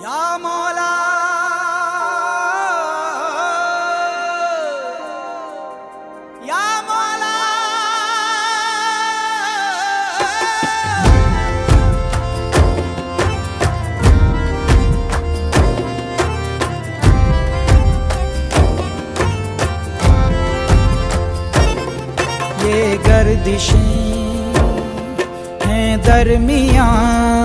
یا مولا یا مولا یہ گردشیں ہیں درمیان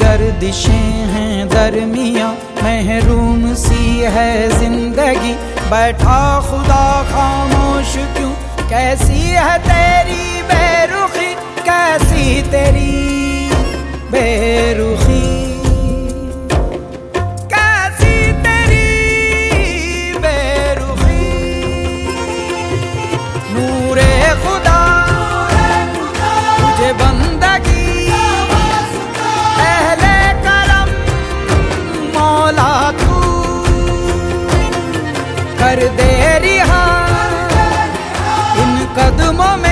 گردشیں ہیں درمیاں محروم سی ہے زندگی۔ بیٹھا خدا خاموش کیوں؟ کیسی ہے تیری دے رہا۔ ان قدموں میں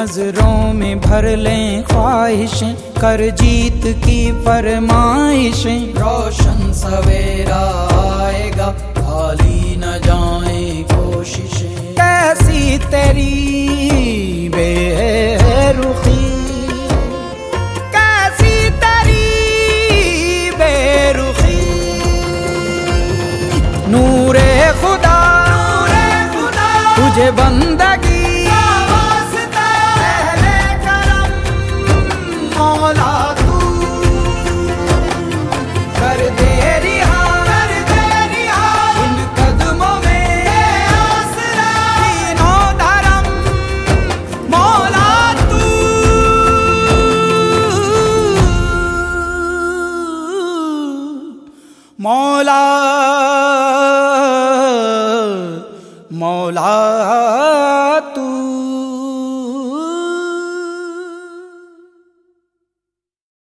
نظروں میں بھر لیں خواہشیں، کر جیت کی فرمائشیں۔ روشن سویرا آئے گا، خالی نہ جائیں کوششیں۔ کیسی تیری بے رخی؟ کیسی تیری بے رخی؟ نور خدا تجھے بندگی مولا مولا تو